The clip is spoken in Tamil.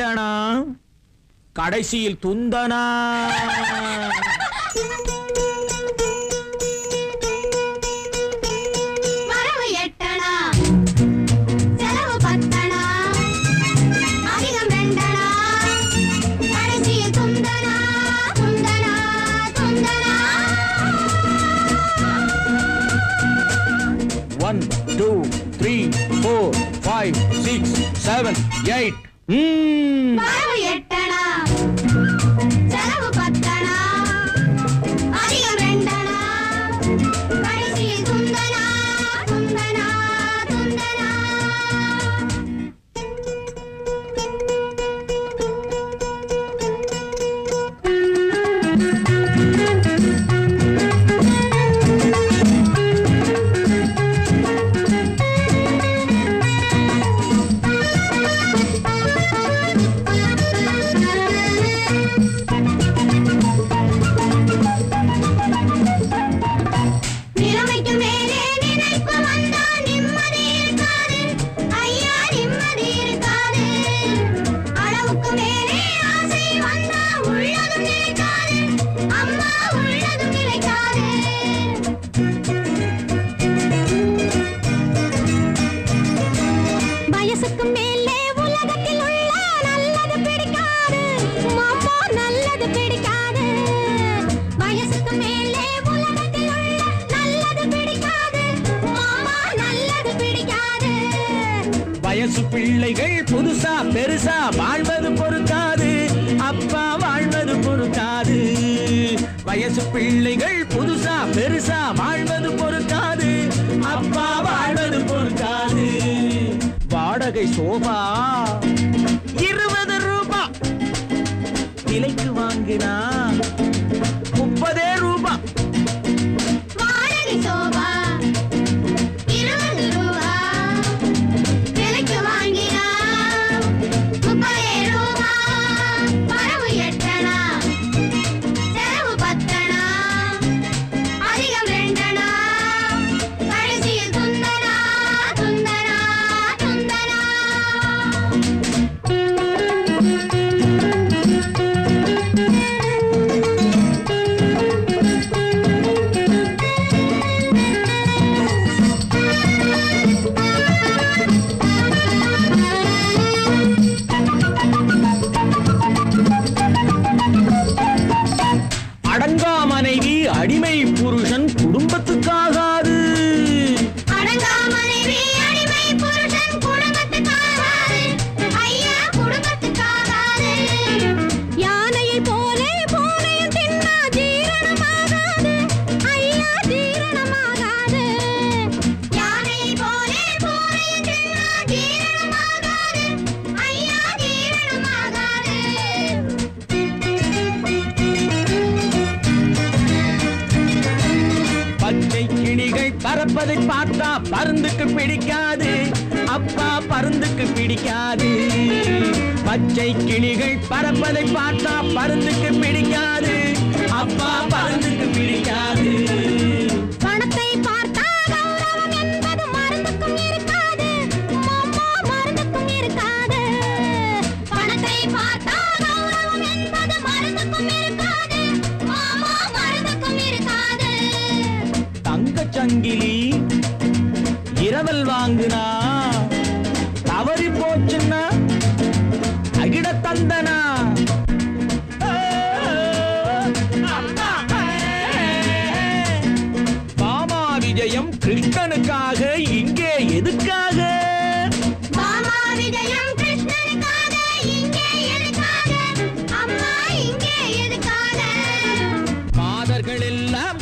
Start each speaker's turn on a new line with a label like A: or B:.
A: துண்டனா கடைசியில் துந்தனா
B: one, two, three, four, five, six, seven, eight. ம்.
A: வயசு பிள்ளைகள் புதுசா பெருசா வாழ்வது பொருத்தாது அப்பா வாழ்வது பொறுத்தாது. வயசு பிள்ளைகள் புதுசா பெருசா வாழ்வது பொருத்தாது அப்பா வாழ்வது பொறுத்தாது. வாடகை சோபா. இருபது ரூபா. விலைக்கு வாங்கினா மனைவி அடிமை புருஷன் குடும்பத்துக்காக பறப்பதை பார்த்தா பருந்துக்கு பிடிக்காது. அப்பா பருந்துக்கு பிடிக்காது. பச்சை கிளிகள் பறப்பதை பார்த்தா பருந்துக்கு பிடிக்காது. அப்பா பருந்துக்கு பிடிக்காது. சங்கிலி இரவல் வாங்குனா தவறி போச்சுன்னா அகிட தந்தனா. விஜயம் கிருஷ்ணனுக்காக இங்கே எதுக்காக? மாதர்கள் எல்லாம்